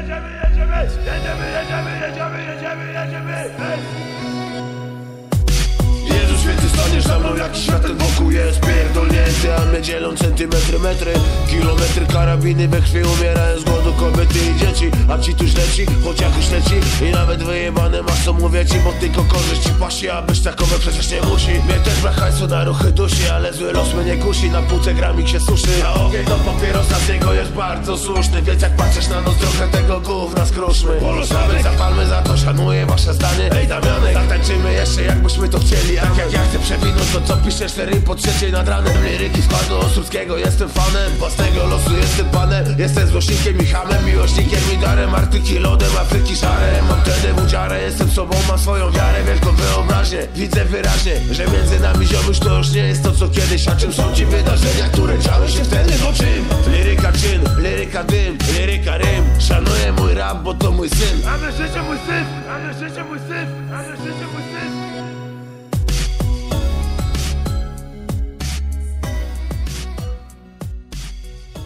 jedziemy, jedziemy, jedziemy, jedziemy, jedziemy Ej! Jezu święty staniesz mną wokół jest. Pierdolnięty, a mnie dzielą centymetry, metry. Kilometry karabiny we krwi umierają z głodu kobiety i dzieci. A ci tu leci, leci I nawet wyjebane masz co mówię ci Bo tylko korzyść ci pasi, a być takowe przecież nie musi. Mnie też brak na ruchy dusi Ale zły los mnie nie kusi, na półce gramik się suszy. A ogień do papierosa z niego jest bardzo słuszny Więc jak patrzysz na nos trochę tego gówna skruszmy. Polosamy, zapalmy za to, szanuję wasze zdanie Ej Damianek, zatańczymy jeszcze jakbyśmy to chcieli. Tak jak ja chcę przewinąć to co piszesz cztery po trzeciej nad ranem? Liryki składu Ostruckiego, jestem fanem. Własnego losu jestem panem. Jestem złośnikiem i hamem Miłośnikiem i darem. Artyki lodem, sobą, mam swoją wiarę Wielką wyobraźnię, widzę wyraźnie Że między nami ziomuś to już nie jest to co kiedyś A czym są ci wydarzenia, które działy się wtedy No czym? Liryka czyn, liryka dym, liryka rym. Szanuję mój rap, bo to mój syn. A na życie mój syf, a na życie mój syf, a